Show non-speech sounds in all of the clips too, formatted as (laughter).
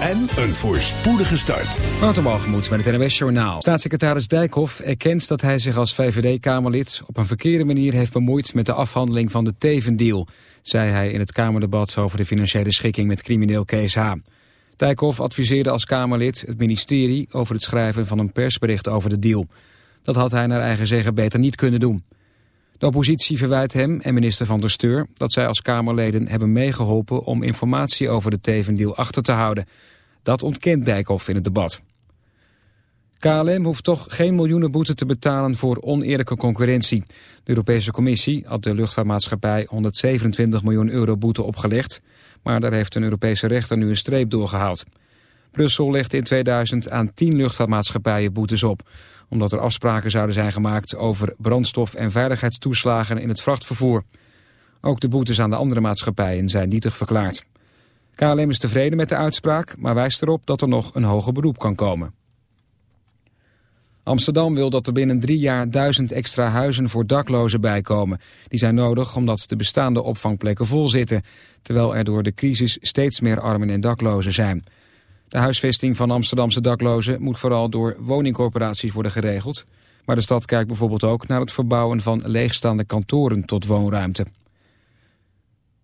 en een voorspoedige start. Waterbalgemoed met het NWS Journaal. Staatssecretaris Dijkhoff erkent dat hij zich als VVD-Kamerlid... op een verkeerde manier heeft bemoeid met de afhandeling van de Tevendeal... zei hij in het Kamerdebat over de financiële schikking met crimineel Kees H. Dijkhoff adviseerde als Kamerlid het ministerie... over het schrijven van een persbericht over de deal. Dat had hij naar eigen zeggen beter niet kunnen doen. De oppositie verwijt hem en minister Van der Steur dat zij als Kamerleden hebben meegeholpen om informatie over de Tevendeal achter te houden. Dat ontkent Dijkhoff in het debat. KLM hoeft toch geen miljoenen boete te betalen voor oneerlijke concurrentie. De Europese Commissie had de luchtvaartmaatschappij 127 miljoen euro boete opgelegd, maar daar heeft een Europese rechter nu een streep doorgehaald. Brussel legde in 2000 aan 10 luchtvaartmaatschappijen boetes op omdat er afspraken zouden zijn gemaakt over brandstof- en veiligheidstoeslagen in het vrachtvervoer. Ook de boetes aan de andere maatschappijen zijn nietig verklaard. KLM is tevreden met de uitspraak, maar wijst erop dat er nog een hoger beroep kan komen. Amsterdam wil dat er binnen drie jaar duizend extra huizen voor daklozen bijkomen. Die zijn nodig omdat de bestaande opvangplekken vol zitten, terwijl er door de crisis steeds meer armen en daklozen zijn. De huisvesting van Amsterdamse daklozen moet vooral door woningcorporaties worden geregeld. Maar de stad kijkt bijvoorbeeld ook naar het verbouwen van leegstaande kantoren tot woonruimte.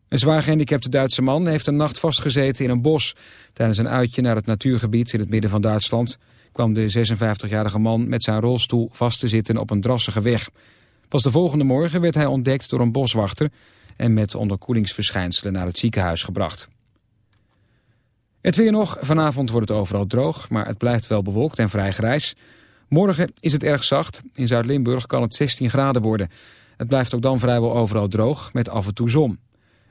Een zwaar gehandicapte Duitse man heeft een nacht vastgezeten in een bos. Tijdens een uitje naar het natuurgebied in het midden van Duitsland... kwam de 56-jarige man met zijn rolstoel vast te zitten op een drassige weg. Pas de volgende morgen werd hij ontdekt door een boswachter... en met onderkoelingsverschijnselen naar het ziekenhuis gebracht. Het weer nog. Vanavond wordt het overal droog, maar het blijft wel bewolkt en vrij grijs. Morgen is het erg zacht. In Zuid-Limburg kan het 16 graden worden. Het blijft ook dan vrijwel overal droog, met af en toe zon.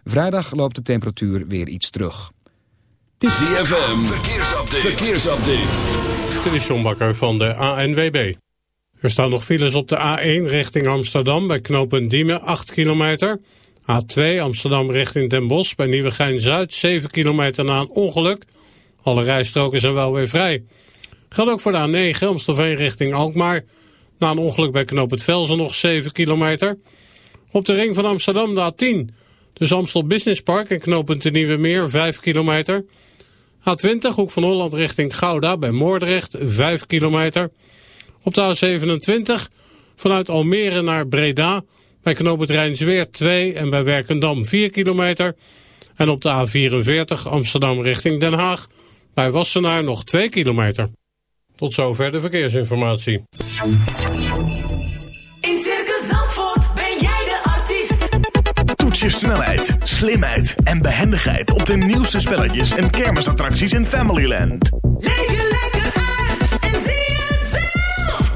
Vrijdag loopt de temperatuur weer iets terug. ZFM, verkeersupdate. verkeersupdate. Dit is John Bakker van de ANWB. Er staan nog files op de A1 richting Amsterdam bij knooppunt Diemen, 8 kilometer... A2 Amsterdam richting Den Bosch bij Nieuwegein-Zuid, 7 kilometer na een ongeluk. Alle rijstroken zijn wel weer vrij. Geldt ook voor de A9 Amstelveen richting Alkmaar. Na een ongeluk bij Knoop het Velzen nog 7 kilometer. Op de ring van Amsterdam de A10. Dus Amstel Business Park en knooppunt de Nieuwe Meer 5 kilometer. A20 Hoek van Holland richting Gouda bij Moordrecht 5 kilometer. Op de A27 vanuit Almere naar Breda bij knooppunt Rijnsweer 2 en bij Werkendam 4 kilometer. En op de A44 Amsterdam richting Den Haag. Bij Wassenaar nog 2 kilometer. Tot zover de verkeersinformatie. In Circus Zandvoort ben jij de artiest. Toets je snelheid, slimheid en behendigheid op de nieuwste spelletjes en kermisattracties in Familyland. Leef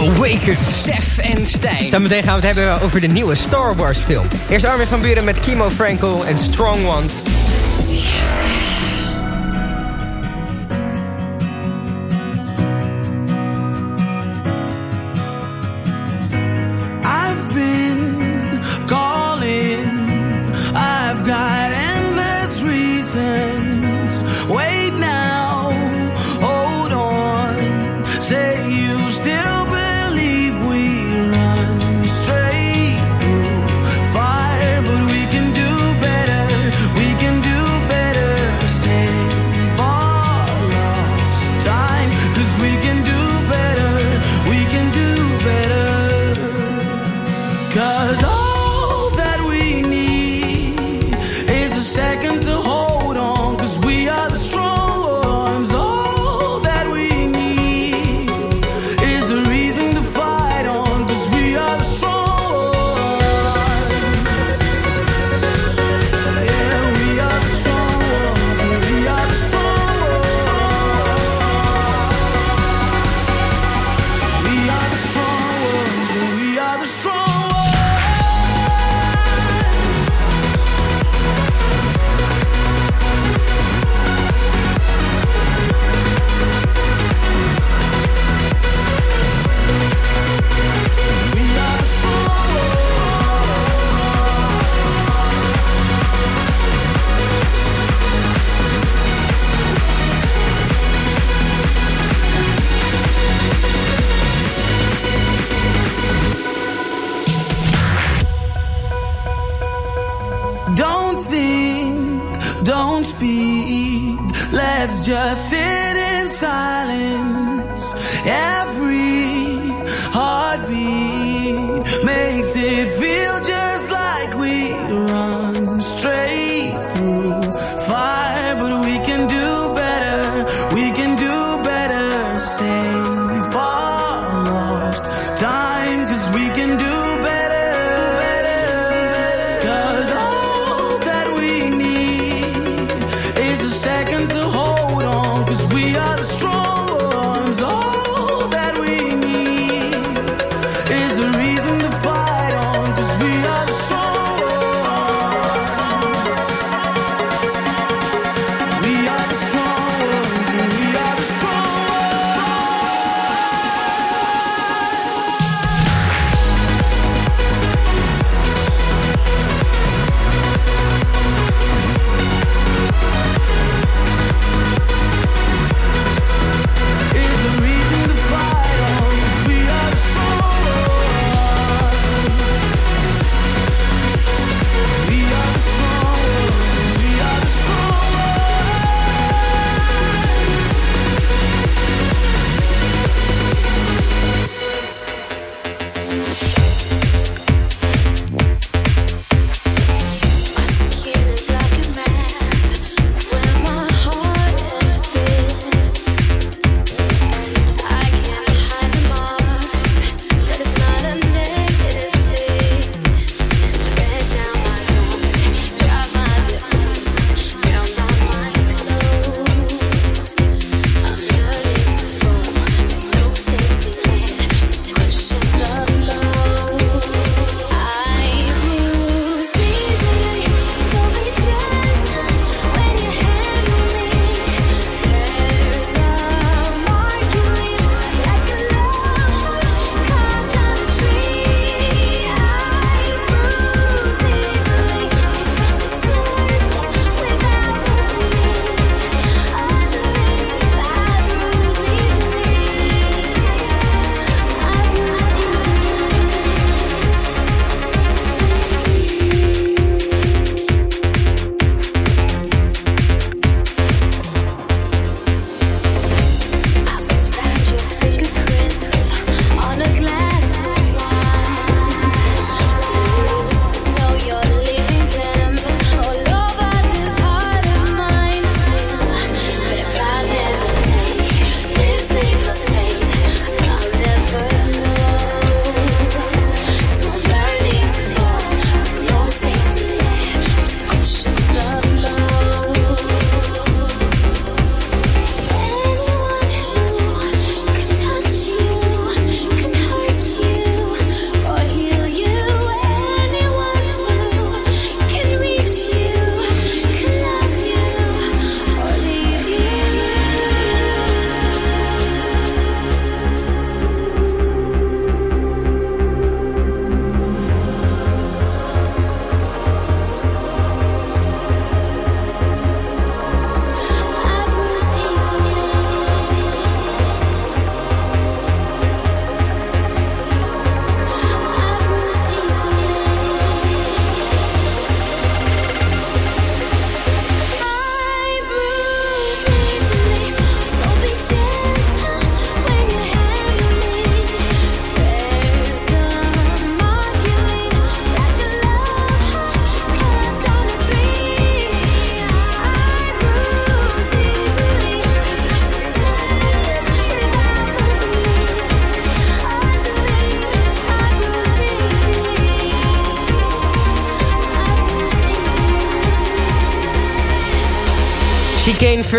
Awakened. Sef en Stijn. Zometeen gaan we het hebben over de nieuwe Star Wars film. Eerst Armin van Buren met Kimo Frankel en Strong Ones.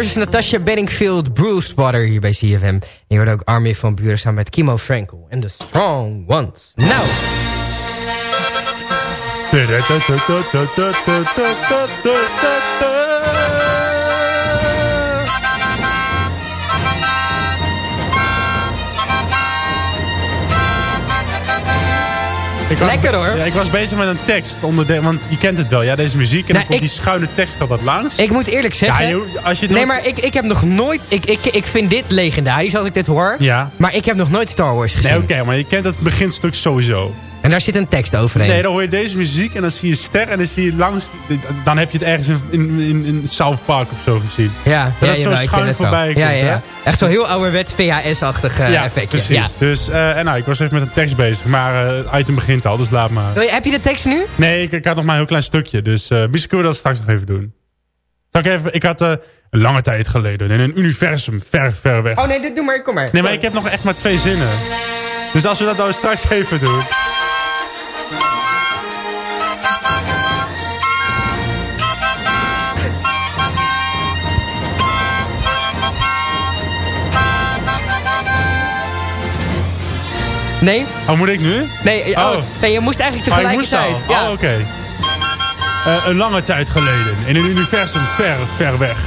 Versus Natasha Bedingfield, Bruce Water hier bij CFM. En je hoort ook Army van Buren samen met Kimo Frankel en The Strong Ones. Nou, Lekker, hoor. Ja, ik was bezig met een tekst. Onder de, want je kent het wel, ja, deze muziek. En Nou, dan komt ik- die schuine tekst gaat dat langs. ik moet eerlijk zeggen... ja, je- als je Nee, maar ik, ik heb nog nooit... Ik, ik, ik vind dit legendarisch als ik dit hoor. Ja. Maar ik heb nog nooit Star Wars gezien. Nee, oké, maar je kent het beginstuk sowieso. En daar zit een tekst overheen. Nee, dan hoor je deze muziek en dan zie je ster en dan zie je langs... Dan heb je het ergens in, in, in, South Park of zo gezien. Ja, dat ja, zo schuin voorbij ja, komt, ja, ja. Echt zo heel ouderwet VHS-achtig eh, ja, effectje. precies. Ja. Dus, eh, en nou, ik was even met een tekst bezig, maar eh, het item begint al, dus laat maar. Wil je- Heb je de tekst nu? Nee, ik, ik had nog maar een heel klein stukje, dus eh misschien kunnen we dat straks nog even doen. Zal ik even, ik had eh, een lange tijd geleden in een universum ver, ver weg. Oh nee, dit, doe maar, kom maar. Nee, maar ik heb nog echt maar twee zinnen. Dus als we dat nou straks even doen. Nee? Oh, moet ik nu? Nee, oh. Oh. nee je moest eigenlijk Oh, tegelijkertijd. al. ja. Oh, oké. Eh, een lange tijd geleden, in een universum ver, ver weg,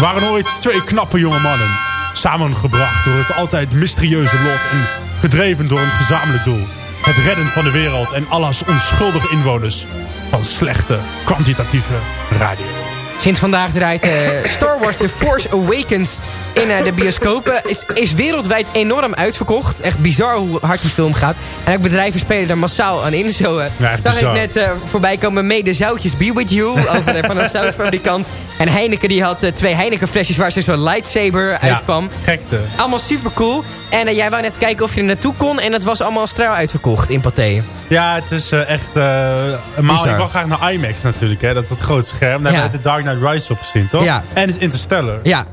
waren ooit twee knappe jonge mannen. Samengebracht door het altijd mysterieuze lot en gedreven door een gezamenlijk doel. Het redden van de wereld en Allahs onschuldige inwoners van slechte, kwantitatieve radio. Sinds vandaag draait eh, Star Wars The Force Awakens in eh, de bioscopen. Is, is wereldwijd enorm uitverkocht. Echt bizar hoe hard die film gaat. En ook bedrijven spelen er massaal aan in. Zo eh, Ja, zag ik net voorbij komen mede zoutjes Be With You. Over, van een zoutfabrikant. En Heineken die had twee Heineken flesjes waar zo'n lightsaber uitkwam. gekte. Allemaal super cool. En jij wou net kijken of je er naartoe kon. En het was allemaal straal uitverkocht in Pathé. Ja, het is echt... een maal, Bizar. ik wil graag naar IMAX natuurlijk, hè. dat is het grote scherm. Daar Ja. de Dark Knight Rise op gezien, toch? Ja. En Interstellar. Ja,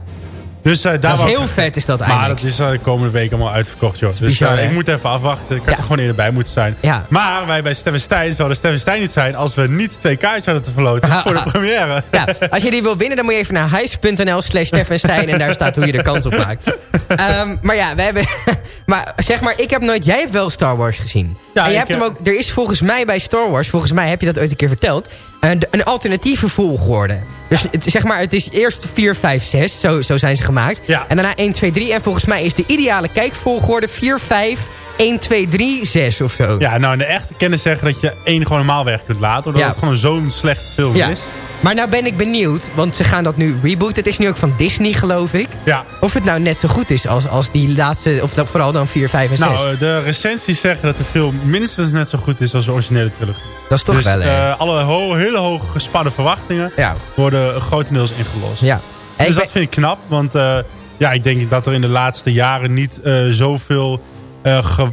Dus, eh, daar dat is heel vet is dat Maar eigenlijk. dat is eh, de komende week allemaal uitverkocht, joh. Dus bizar, eh, ik moet even afwachten. Ik had Ja. er gewoon eerder bij moeten zijn. Ja. Maar wij bij Steven Stijn zouden Steven Stijn niet zijn... als we niet twee kaartjes hadden te verloten (laughs) voor de première. Ja, als je die wil winnen, dan moet je even naar huis.nl slash Steffenstein. En daar staat hoe je er kans op maakt. Ehm, maar ja, we hebben... (laughs) maar zeg maar, ik heb nooit... Jij hebt wel Star Wars gezien. Ja, en je hebt hem heb- ook... Er is volgens mij bij Star Wars... Volgens mij heb je dat ooit een keer verteld... Een, een alternatieve volgorde. Dus het, zeg maar, het is eerst 4, 5, 6. Zo, zo zijn ze gemaakt. Ja. En daarna 1, 2, 3. En volgens mij is de ideale kijkvolgorde 4, 5, 1, 2, 3, 6 of zo. Ja, nou, in de echte kennis zeggen dat je één gewoon normaal weg kunt laten. Omdat Ja. het gewoon zo'n slechte film Ja. is. Maar nou ben ik benieuwd, want ze gaan dat nu rebooten. Het is nu ook van Disney, geloof ik. Ja. Of het nou net zo goed is als, als die laatste, of dat vooral dan 4, 5 en 6. Nou, eh, de recensies zeggen dat de film minstens net zo goed is als de originele trilogie. dat is toch dus wel, hè? eh, alle ho- hele hoge gespannen verwachtingen ja. worden grotendeels ingelost. ja. En Dus dat ben- vind ik knap, want eh, ja, ik denk dat er in de laatste jaren niet zoveel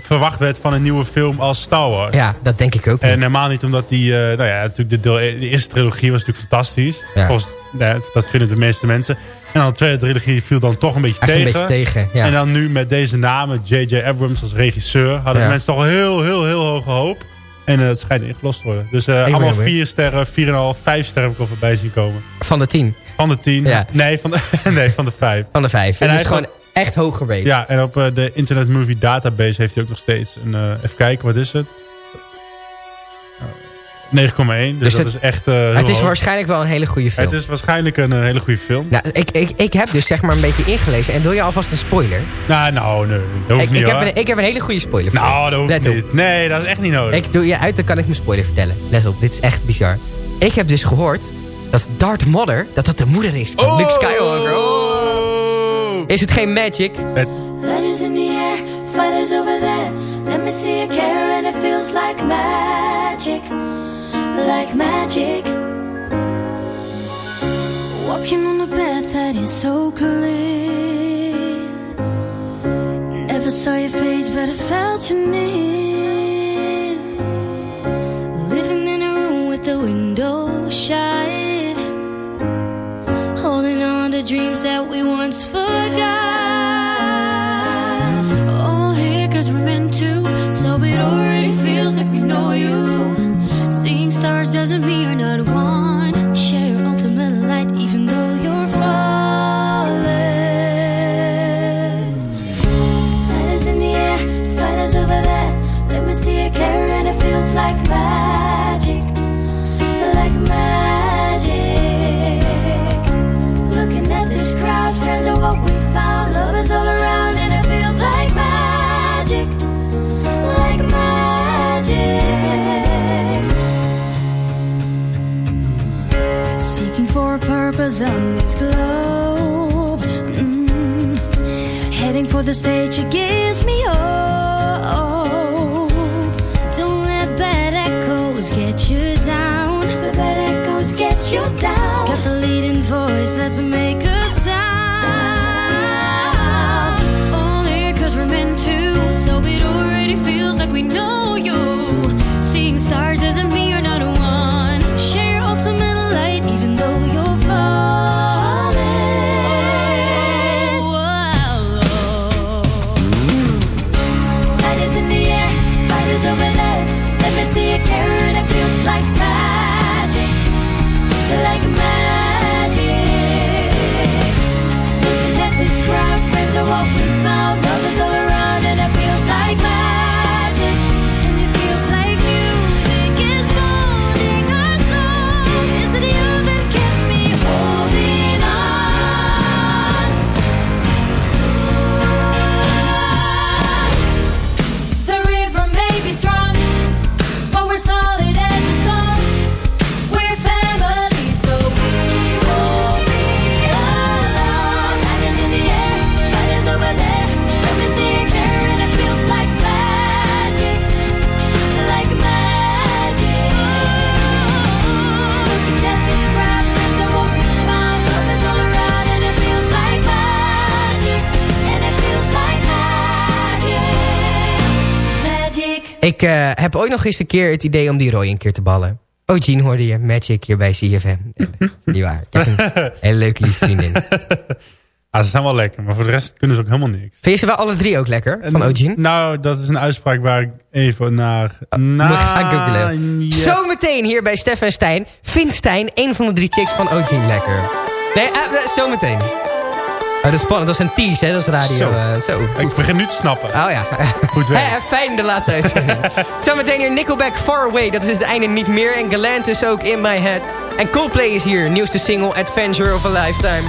verwacht werd van een nieuwe film als Star Wars. ja, dat denk ik ook En niet. helemaal niet omdat die, eh, nou ja, natuurlijk de, deel, de eerste trilogie was natuurlijk fantastisch. Ja. Volgens, nou dat vinden de meeste mensen. En dan de tweede trilogie viel dan toch een beetje Echt een tegen. beetje tegen, ja. En dan nu met deze namen, J.J. Abrams als regisseur, hadden Ja. mensen toch wel heel, heel, heel hoge hoop. En eh, het schijnt ingelost te worden. Dus eh, allemaal vier sterren, 4,5, 5 sterren heb ik al voorbij zien komen. Van de 10, Van de 10. Ja. Nee, van de, (laughs) nee, van de 5. van de 5. En En hij is gewoon echt hoog gerate. Ja, en op eh, de Internet Movie Database heeft hij ook nog steeds een... eh, even kijken, wat is het? Oh, 9,1. Dus, Dus dat het- is echt eh, het is hoog. waarschijnlijk wel een hele goede film. Het is waarschijnlijk een hele goede film. Nou, ik, ik, ik heb dus zeg maar een beetje ingelezen. En wil je alvast een spoiler? Nou, nou, nee, dat hoeft Ik, niet ik, heb een, ik heb een hele goede spoiler voor. Nou, dat hoeft Let op. niet. Nee, dat is echt niet nodig. Ik doe je uit, dan kan ik mijn spoiler vertellen. Let op, dit is echt bizar. Ik heb dus gehoord dat Darth Mother, dat dat de moeder is van Luke Skywalker. Oh. Is het geen magic? Letters in the air, fighters over there. Let me see a care and it feels like magic, like magic. Walking on a path that is so clear. Never saw your face, but I felt you near. Living in a room with the window shut dreams that we once forgot. All here cause we're meant to, so it already feels like we know you. Seeing stars doesn't mean you're not one. Share your ultimate light, even though you're falling. Fighters in the air, fighters over there. Let me see a care, and it feels like mad. travelers on this globe. Mm. Heading for the stage, she gives me hope. like magic, like magic. Ik eh, heb ooit nog eens een keer het idee om die Roy een keer te ballen. Oh, Jean hoorde je, Magic hier bij CFM. (laughs) Niet waar. Dat is een hele leuke lieve vriendin. (laughs) Ah, ze zijn wel lekker, maar voor de rest kunnen ze ook helemaal niks. Vind je ze wel alle drie ook lekker, van Ojin? Nou, dat is een uitspraak waar ik even naar... Oh, Zo meteen Zometeen hier bij Stef en Stijn. Vindt Stijn een van de drie chicks van Ojin lekker? Nee, uh, zometeen. Dat is spannend, dat is een tease, hè? dat is radio. Zo. Eh, Ik begin nu te snappen. Oh ja. Goed werk. Fijn de laatste uitzending. (laughs) Zometeen hier Nickelback Far Away, dat is het einde niet meer. En Galant is ook In My Head. En Coldplay is hier, nieuwste single Adventure of a Lifetime.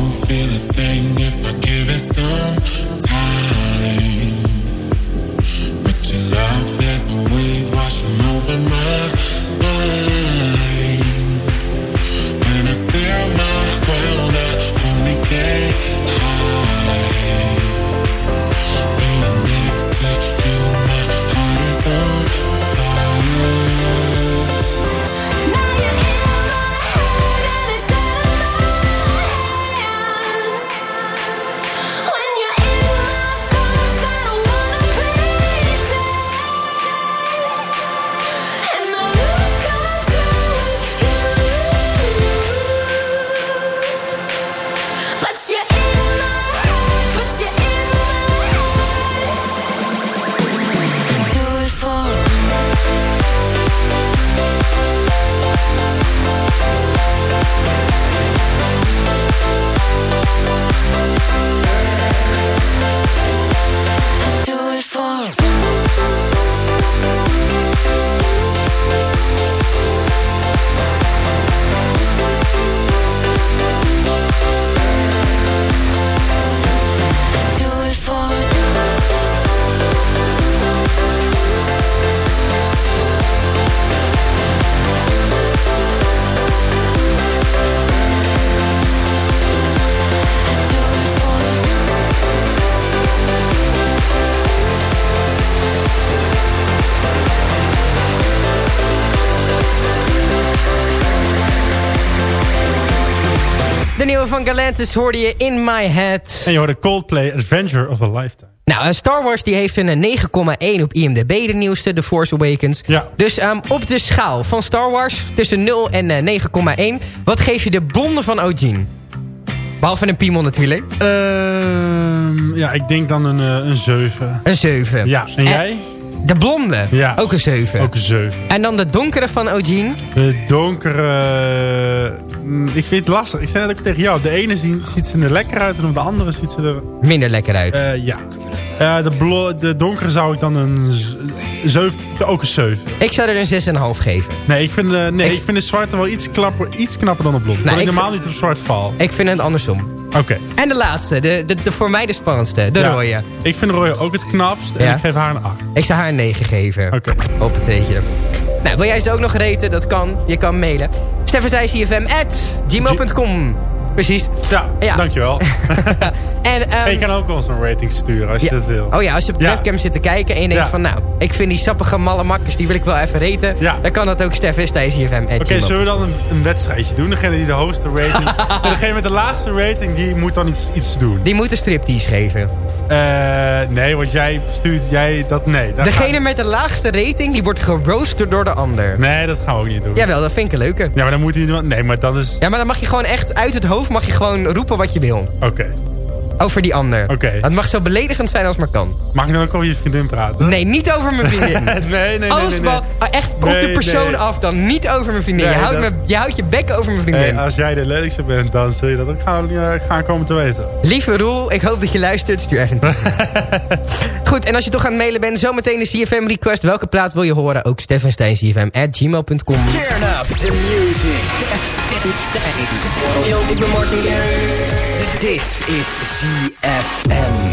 won't feel a thing if I give it some time. But your love a wave washing over my mind, and still my Mantis hoorde je in my head. En je hoorde Coldplay Adventure of a Lifetime. Nou, eh, Star Wars die heeft een eh, 9,1 op IMDb, de nieuwste, The Force Awakens. Ja. Dus um, op de schaal van Star Wars, tussen 0 en eh, 9,1... wat geef je de bonden van Eugene? Behalve een piemel natuurlijk. Uh, ja, ik denk dan een, een 7. Een 7. Ja, en jij? De blonde? Ja. Ook een 7. Ook een 7. En dan de donkere van Ojin? De donkere... mm, Ik vind het lastig. Ik zei net ook tegen jou. De ene ziet, ze er lekker uit en op de andere ziet ze er... Minder lekker uit. Eh, ja. Eh, de, de donkere zou ik dan een 7... Ook een 7. Ik zou er een 6,5 geven. Nee, ik vind, de, nee Ik- ik... vind de zwarte wel iets, klapper, iets knapper dan de blond. Nou, Nou, ik ik normaal vind- niet op zwart val. Ik vind het andersom. Oké. En de laatste, de, de, de, voor mij de spannendste, de Ja. rode. Ik vind rode ook het knapst en Ja. ik geef haar een 8. Ik zou haar een 9 geven. Oké. Op het teetje. Nou, wil jij ze ook nog reten? Dat kan. Je kan mailen. Steffenstijsjfm at gmail.com. Precies. Ja, Ja. dankjewel. (laughs) En, ehm, je kan ook ons een rating sturen als je ja. dat wil. Oh ja, als je op de Ja. webcam zit te kijken en je denkt van... nou, ik vind die sappige malle makkers, die wil ik wel even reten. Ja. Dan kan dat ook steffenstijsjfm at Oké, zullen we dan een, een wedstrijdje doen? Degene die de hoogste rating... en (laughs) degene met de laagste rating, die moet dan iets, iets doen. Die moet een striptease geven. Eh, nee, want jij stuurt... Jij, dat, nee, dat Degene gaat- met de laagste rating, die wordt geroosterd door de ander. Nee, dat gaan we ook niet doen. Jawel, dat vind ik een leuke. Ja, maar dan moet hij... Nee, maar dat is... Ja, maar dan mag je gewoon echt uit het hoofd mag je gewoon roepen wat je wil. Oké. Over die ander. Oké. Het mag zo beledigend zijn als maar kan. Mag ik dan ook over je vriendin praten? Nee, niet over mijn vriendin. (laughs) nee, nee, nee. Alles nee, ah, echt op de Nee, persoon nee. af dan. Niet over mijn vriendin. Nee, je, houdt dat- me, je houdt je bek over mijn vriendin. Hey, als jij de lelijkste bent, dan zul je dat ook gaan, eh, gaan komen te weten. Lieve Roel, ik hoop dat je luistert. Stuur even een (laughs) Goed, en als je toch aan het mailen bent, zometeen de CFM request. Welke plaat wil je horen? Ook steffensteincfm at gmail.com. Turn up the music. Yo, ik ben Martin Garrix. Dit is ZFM.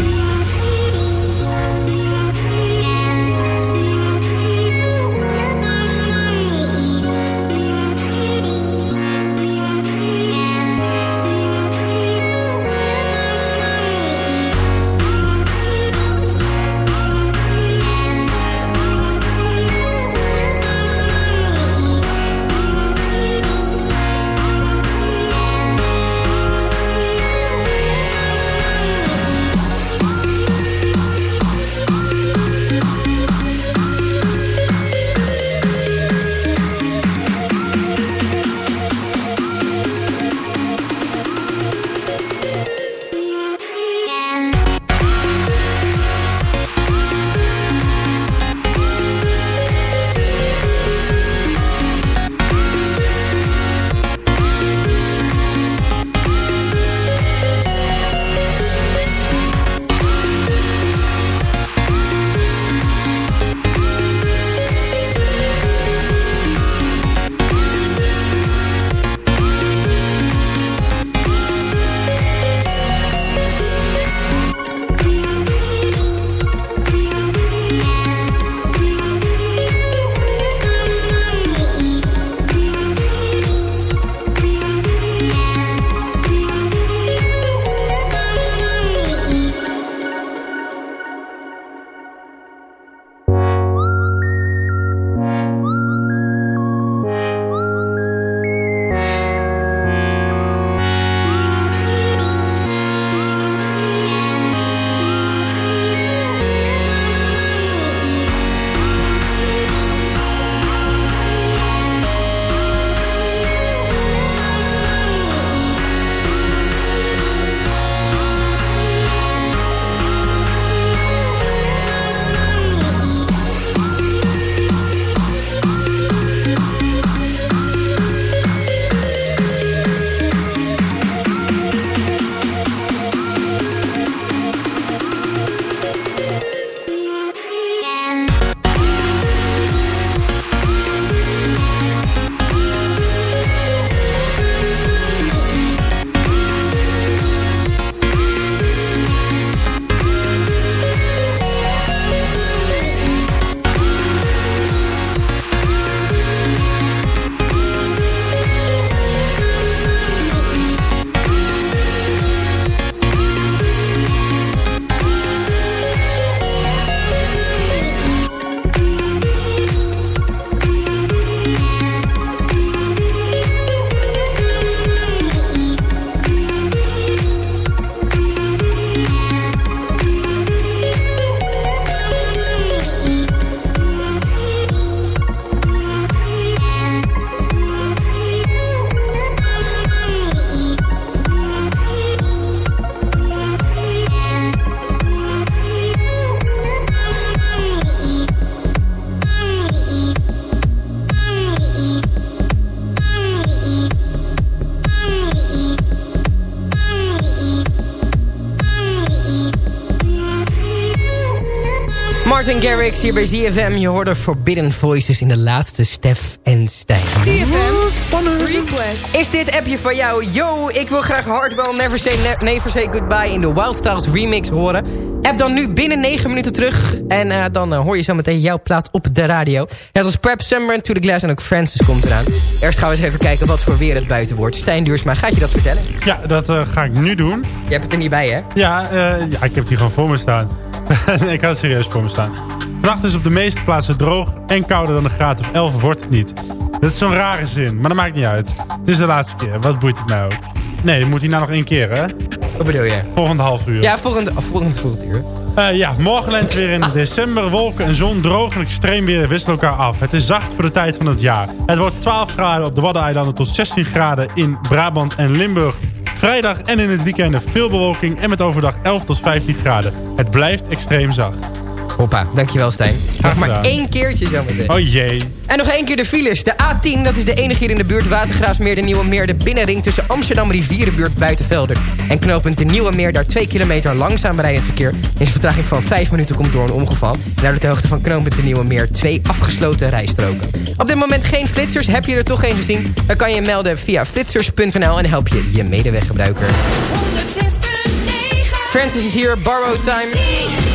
Martin Garrix hier bij ZFM. Je hoorde Forbidden Voices in de laatste Stef en Stijn. CFM Request. Is dit appje van jou? Yo, ik wil graag Hardwell Never Say, Ne- Never Say Goodbye in de Wild Styles remix horen. App dan nu binnen 9 minuten terug. En eh, dan eh, hoor je zo meteen jouw plaat op de radio. Net als Prep, Sunburn, To The Glass en ook Francis komt eraan. Eerst gaan we eens even kijken wat voor weer het buiten wordt. Stijn Duursma, gaat je dat vertellen? Ja, dat eh, ga ik nu doen. Je hebt het er niet bij, hè? Ja, eh, ja, ik heb het hier gewoon voor me staan. (laughs) ik had het serieus voor me staan. Vannacht is op de meeste plaatsen droog en kouder dan een graad of 11 wordt het niet. Dat is zo'n rare zin, maar dat maakt niet uit. Het is de laatste keer, wat boeit het nou ook? Nee, moet hij nou nog één keer, hè? Wat bedoel je? Volgend half uur. Ja, volgend, oh, volgend, volgend uur. Eh, ja, morgen lent weer in december. Wolken en zon, droog en extreem weer wisselen elkaar af. Het is zacht voor de tijd van het jaar. Het wordt 12 graden op de Waddeneilanden tot 16 graden in Brabant en Limburg. Vrijdag en in het weekend veel bewolking en met overdag 11 tot 15 graden. Het blijft extreem zacht. Hoppa, dankjewel Stijn. Nog maar één keertje zometeen. Oh jee. En nog één keer de files. De A10, dat is de enige hier in de buurt Watergraafsmeer de Nieuwe Meer. De binnenring tussen Amsterdam Rivierenbuurt Buitenvelder. En knooppunt de Nieuwe Meer, daar 2 kilometer langzaam rijdend verkeer. In zijn vertraging van 5 minuten komt door een ongeval. En daardoor de hoogte van knooppunt de Nieuwe Meer twee afgesloten rijstroken. Op dit moment geen flitsers. Heb je er toch geen gezien? Dan kan je je melden via flitsers.nl en help je je medeweggebruiker. 106.9 Francis is hier, borrow time.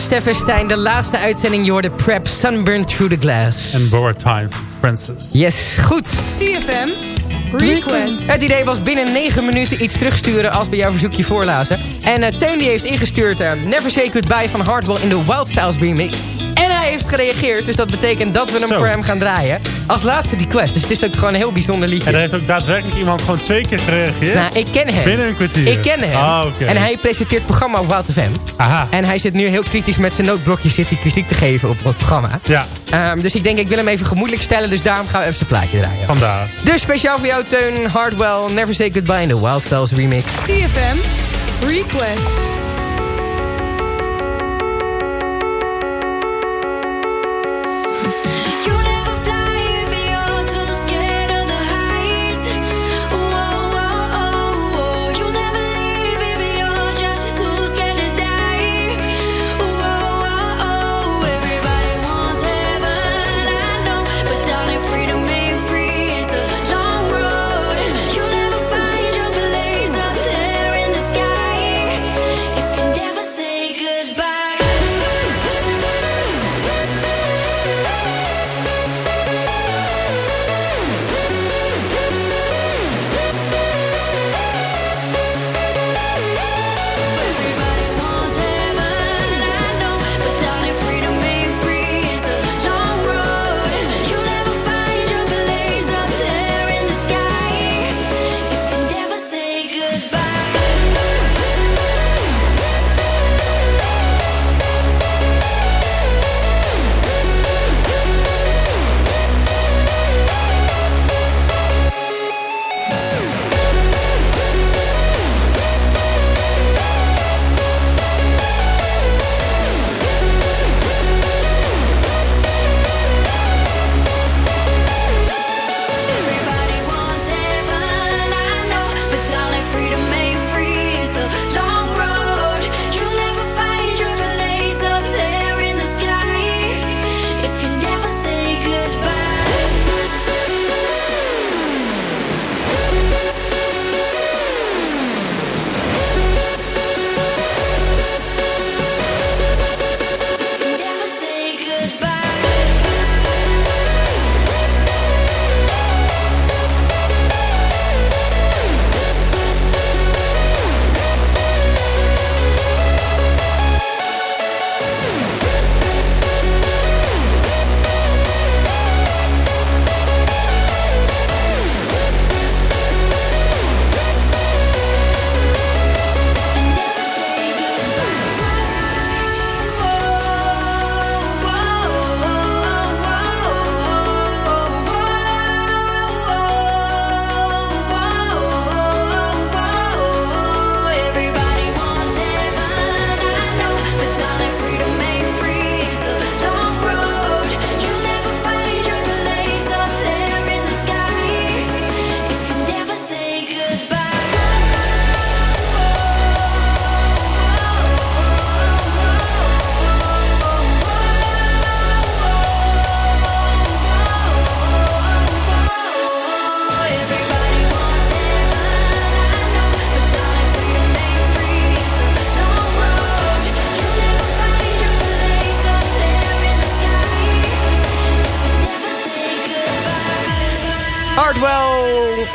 Stefan Stein. De laatste uitzending, je Prep Sunburn Through the Glass. En Board Time, Francis. Yes, goed. CFM, Request. Het idee was binnen 9 minuten iets terugsturen als bij jouw verzoekje voorlazen. En uh, Teun die heeft ingestuurd uh, Never Say Goodbye van Hardball in de Wild Styles remix gereageerd. Dus dat betekent dat we hem voor hem gaan draaien. Als laatste die quest. Dus het is ook gewoon een heel bijzonder liedje. En er heeft ook daadwerkelijk iemand gewoon twee keer gereageerd? Nou, ik ken hem. Binnen een kwartier? Ik ken hem. Ah, en hij presenteert het programma op Wout FM. Aha. En hij zit nu heel kritisch met zijn notblokje zit die kritiek te geven op, het programma. Ja. Ehm, dus ik denk, ik wil hem even gemoedelijk stellen. Dus daarom gaan we even zijn plaatje draaien. Vandaar. Dus speciaal voor jou, Teun Hardwell. Never Say Goodbye in the Wild Styles remix. CFM Request.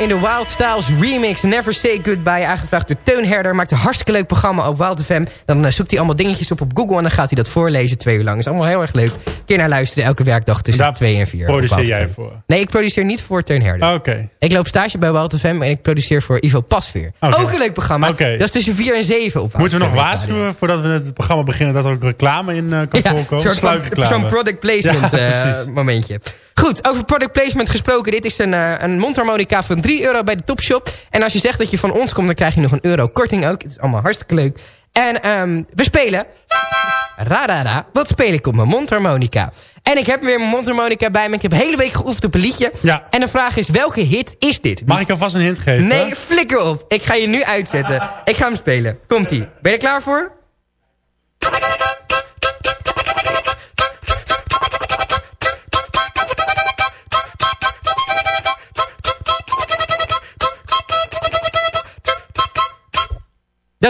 In de Wild Styles remix Never Say Goodbye. Aangevraagd door Teun Herder. Maakt een hartstikke leuk programma op Wild FM. Dan eh, zoekt hij allemaal dingetjes op op Google. En dan gaat hij dat voorlezen twee uur lang. is allemaal heel erg leuk. Keer naar luisteren elke werkdag tussen Daar 2 en 4. produceer jij voor? Nee, ik produceer niet voor Teun Herder. Oké. Ik loop stage bij Wild FM en ik produceer voor Ivo Pasveer. Ook een leuk programma. Oké. Dat is tussen 4 en 7 op Moeten we nog waarschuwen voordat we het programma beginnen... dat er ook reclame in eh, kan Ja, voorkomen? Zo'n product placement Ja, (laughs) eh, momentje. Goed, over product placement gesproken. Dit is een, een mondharmonica van 3 euro bij de Topshop. En als je zegt dat je van ons komt, dan krijg je nog een euro korting ook. Het is allemaal hartstikke leuk. En ehm, we spelen... Radada, wat speel ik op mijn mondharmonica? En ik heb weer mijn mondharmonica bij me. Ik heb de hele week geoefend op een liedje. Ja. En de vraag is, welke hit is dit? Mag ik alvast een hint geven? Nee, flikker op. Ik ga je nu uitzetten. Ik ga hem spelen. Komt-ie. Ben je er klaar voor?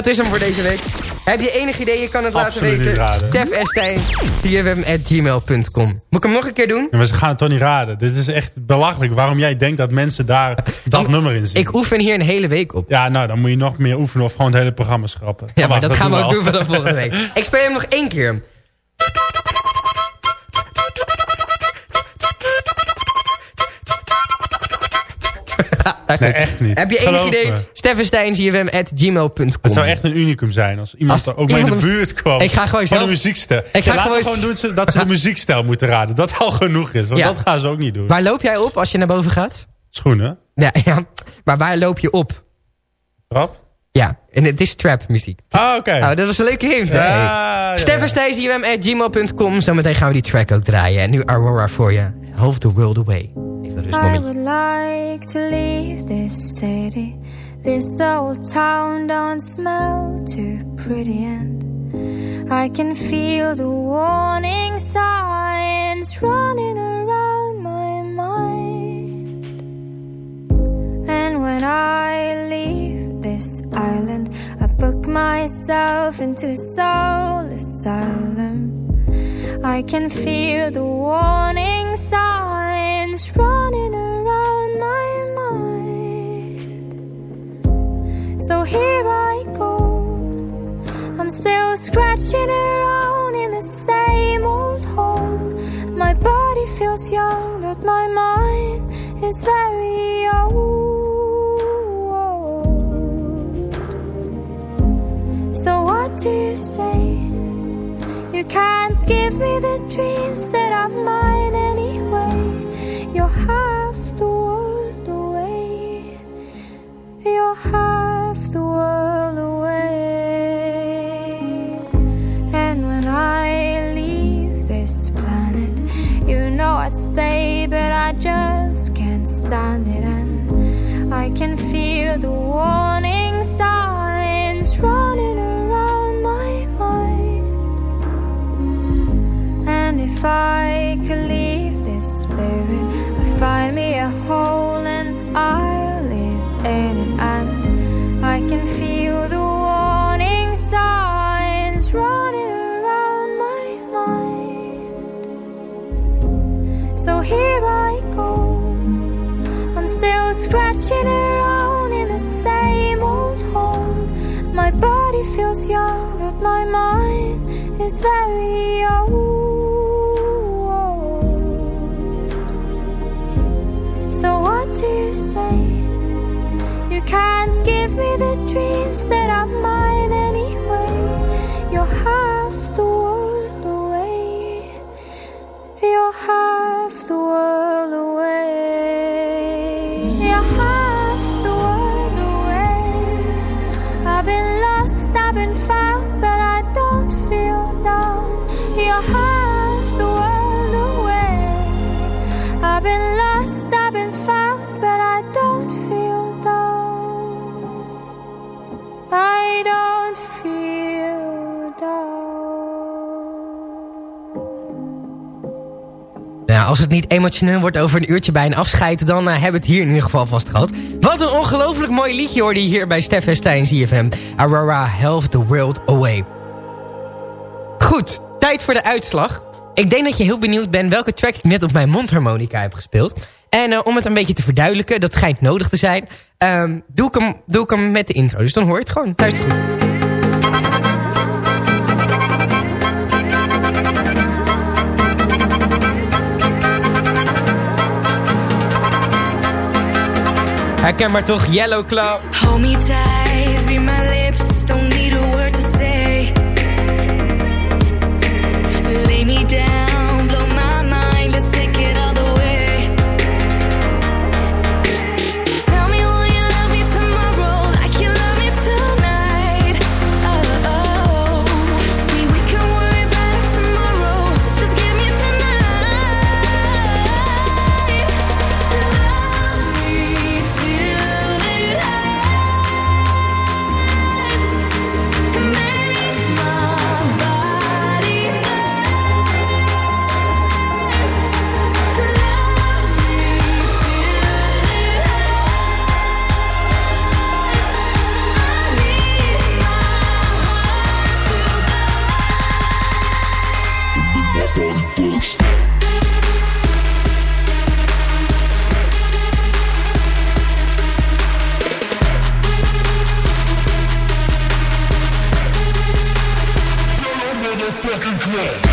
Dat is hem voor deze week. Heb je enig idee? Je kan het Absoluut laten weten. gmail.com. Moet ik hem nog een keer doen? Ja, maar ze gaan het toch niet raden. Dit is echt belachelijk waarom jij denkt dat mensen daar (laughs) dat nummer in zien. Ik oefen hier een hele week op. Ja, nou, dan moet je nog meer oefenen of gewoon het hele programma schrappen. Ja, maar wacht, dat gaan we ook doen vanaf volgende week. (laughs) Ik speel hem nog één keer. Nee, echt niet. Heb je enig idee? steffensteinzjwm.gmail.com Het zou echt een unicum zijn als iemand Als er ook maar in de buurt kwam. Ik ga gewoon van zelf- de muziekstijl. Ik ga Ja, gewoon- gewoon doen dat ze de (laughs) muziekstijl moeten raden. Dat al genoeg is. Want Ja. dat gaan ze ook niet doen. Waar loop jij op als je naar boven gaat? Schoenen. Ja, (laughs) ja. Maar waar loop je op? Trap. Ja, en het is trap muziek. Ah, oké. Oh, dat was een leuke hint. Ja, ja, ja. Zometeen gaan we die track ook draaien. En nu Aurora voor je. Half the world away. Even een I would like to leave this city. This old town don't smell too pretty and I can feel the warning signs running around my mind. And when I leave this island, I book myself into a soul asylum. I can feel the warning signs running around my mind. So here I go. I'm still scratching around in the same old hole. My body feels young, but my mind is very old. So what do you say? You can't give me the dreams that are mine anyway. You're half the world away. You're half the world away. And when I leave this planet, you know I'd stay, but I just can't stand it. And I can feel the warning if I could leave this spirit, I'd find me a hole and I'll live in it. And I can feel the warning signs running around my mind. So here I go. I'm still scratching around in the same old hole. My body feels young, but my mind is very old. Me the dreams that are als het niet emotioneel wordt over een uurtje bij een afscheid... dan eh, hebben we het hier in ieder geval vast gehad. Wat een ongelooflijk mooi liedje hoorde je hier bij Stef en Stijn ZFM. Aurora, Half the World Away. Goed, tijd voor de uitslag. Ik denk dat je heel benieuwd bent welke track ik net op mijn mondharmonica heb gespeeld. En eh, om het een beetje te verduidelijken, dat schijnt nodig te zijn... ehm, doe, ik hem, doe ik hem met de intro. Dus dan hoor je het gewoon. Luister goed. Herkenbaar toch? Yellow Claw. Yeah.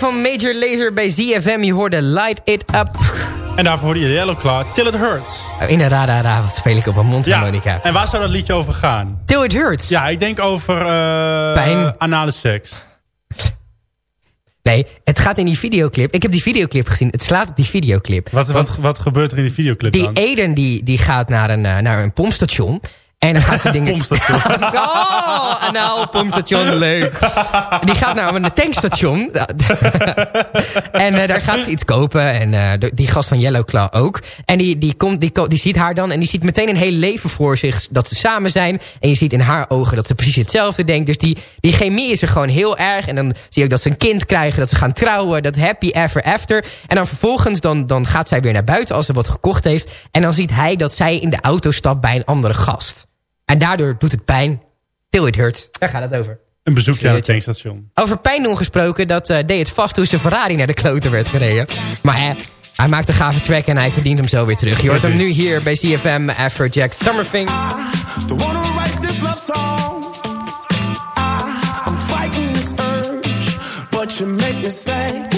Nieuwe van Major Lazer bij ZFM. Je hoorde Light It Up. En daarvoor hoorde je de Yellow Claw, Till It Hurts. Oh, In de radara, wat speel ik op een mondharmonica. En waar zou dat liedje over gaan? Till It Hurts. Ja, ik denk over eh Pijn. anale seks. Nee, het gaat in die videoclip. Ik heb die videoclip gezien. Het slaat op die videoclip. Wat, wat, wat gebeurt er in die videoclip Die dan? Eden die, die gaat naar een, eh, naar een pompstation. En dan gaat ze dingen... (laughs) Pompstation. oh, anaal pompstation, leuk. Die gaat naar een tankstation. (laughs) en eh, daar gaat ze iets kopen. En eh, die gast van Yellow Claw ook. En die, die, komt, die, die ziet haar dan. En die ziet meteen een heel leven voor zich. Dat ze samen zijn. En je ziet in haar ogen dat ze precies hetzelfde denkt. Dus die, die chemie is er gewoon heel erg. En dan zie je ook dat ze een kind krijgen. Dat ze gaan trouwen. Dat happy ever after. En dan vervolgens dan, dan gaat zij weer naar buiten als ze wat gekocht heeft. En dan ziet hij dat zij in de auto stapt bij een andere gast. En daardoor doet het pijn. Till it hurts. Daar gaat het over. Een bezoekje aan het tankstation. Over pijn doen gesproken, dat eh, deed het vast toen zijn Ferrari naar de kloten werd gereden. Maar hè, hij maakt een gave track en hij verdient hem zo weer terug. Je hoort hem nu hier bij CFM Afrojack Summerthing. Don't wanna write this love song. I, I'm fighting this urge, but you make me say,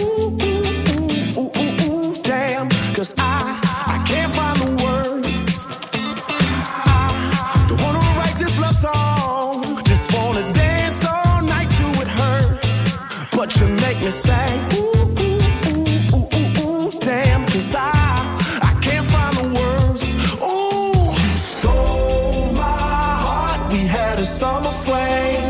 say, ooh, ooh, ooh, ooh, ooh, ooh, I, I can't find the words. You stole my heart. We had a summer flame.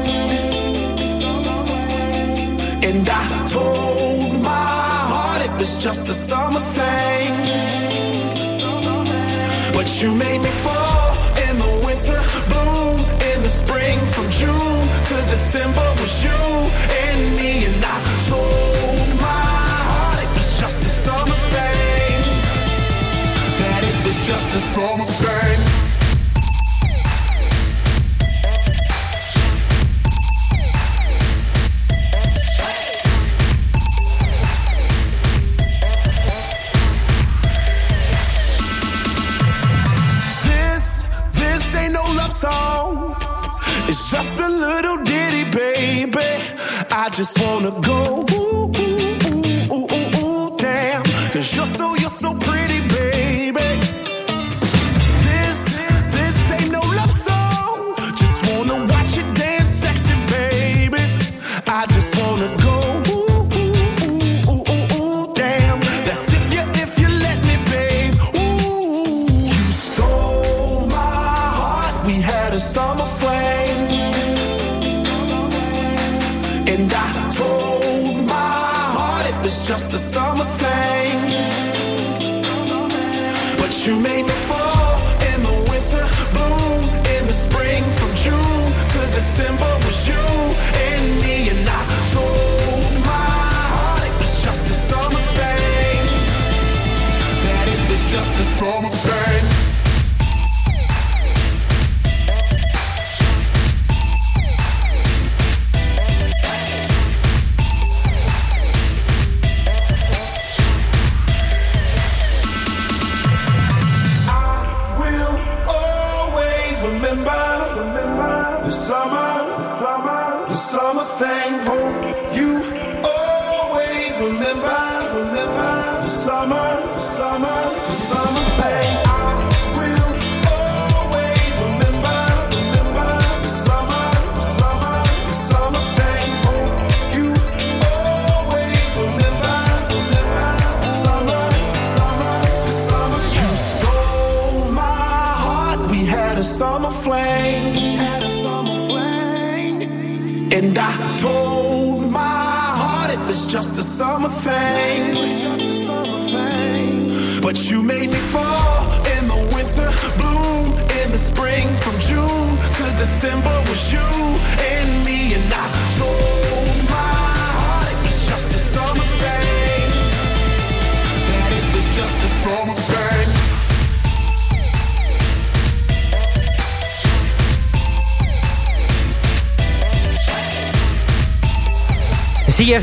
And I told my heart it was just a summer thing. But you made me fall in the winter, bloom in the spring. From June to December was you and me. And told my heart it was just a summer thing. That it was just a summer thing. Just wanna go ooh, ooh, ooh, ooh, ooh, damn. Cause you're so, you're so pretty,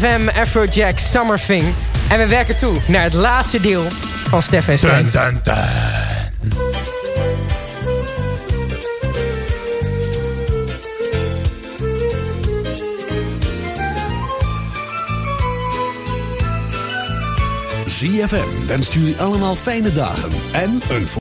ZFM Afrojack Summerthing. En we werken toe naar het laatste deel van Stef en Stijn. ZFM wenst jullie allemaal fijne dagen en een